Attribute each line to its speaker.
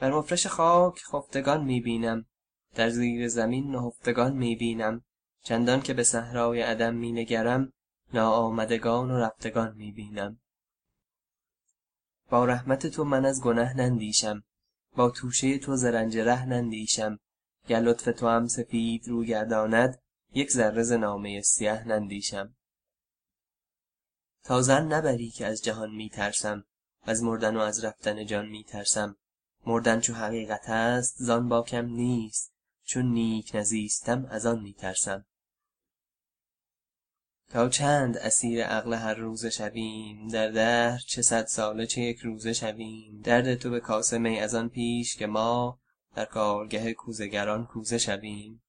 Speaker 1: بر مفرش خاک خفتگان می بینم. در زیر زمین نهفتگان می بینم. چندان که به صحرای عدم می نگرم ناآمدگان و رفتگان می بینم. با رحمت تو من از گنه نندیشم. با توشه تو ز رنج ره نندیشم. گر لطف توام سفید رو گرداند یک ذره ز نامه سیه نندیشم. تا ظن نبری که از جهان می ترسم. وز مردن و از رفتن جان می ترسم. مردن چو حقیقت است زان باکم نیست. چون نیک نزیستم از آن می ترسم تا چند اسیر عقل هر روزه شویم؟ در دهر چه صد ساله چه یک روزه شویم؟ درده تو به کاسه می از آن پیش که ما در کارگه کوزه گران کوزه شویم.